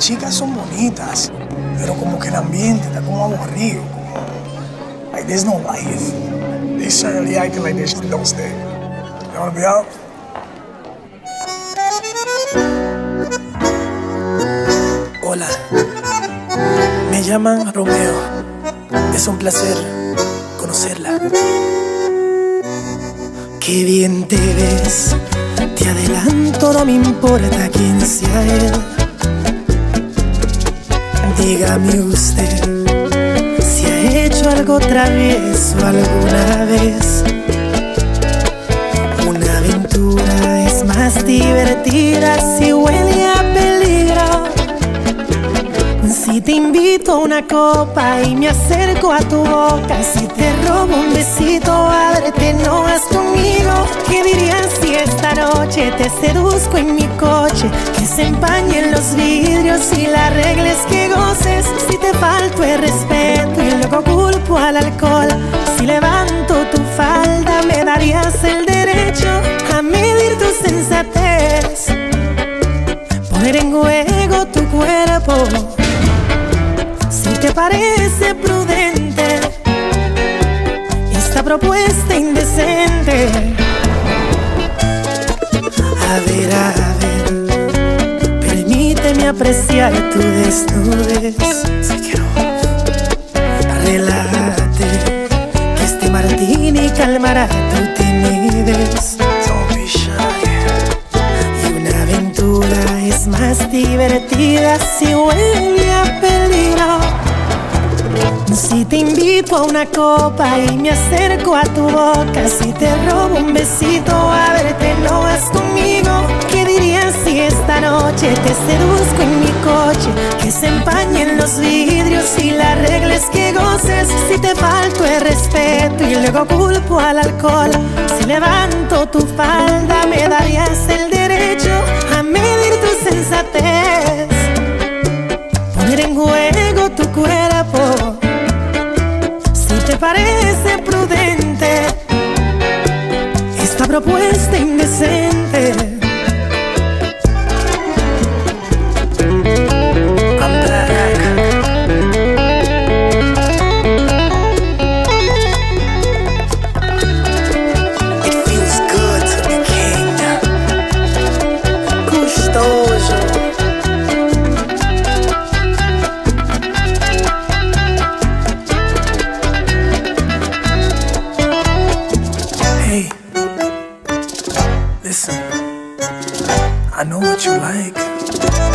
chicas son bonitas, pero como que el ambiente está como aburrido. Like, there's no life. They certainly acting like they don't stay. You wanna be out? Hola, me llaman Romeo. Es un placer conocerla. Qué bien te ves, te adelanto, no me importa quién sea él. Dígame usted si ha hecho algo travieso alguna vez. Una aventura es más divertida si huele Te invito a una copa y me acerco a tu boca, si te robo un besito, ábrete, no vas conmigo. ¿Qué dirías si esta noche te seduzco en mi coche? Que se empañen los vidrios y la regla es que goces. Si te falto el respeto y luego culpo al alcohol, si levanto tu falda, me darías el derecho parece prudente esta propuesta indecente. A ver, a ver, permíteme apreciar tu desnudez. Si quiero, relájate, que este martini calmará tu timidez. Y una aventura es más divertida si huele a peligro. Si te invito a una copa y me acerco a tu boca, si te robo un besito, ábrete, no vas conmigo. ¿Qué dirías si esta noche te seduzco en mi coche? Que se empañen los vidrios y la regla es que goces. Si te falto el respeto y luego culpo al alcohol, si levanto tu falda, me darías el derecho a medir tu sensatez. Poner en juego tu cuerpo propuesta indecente. I know what you like.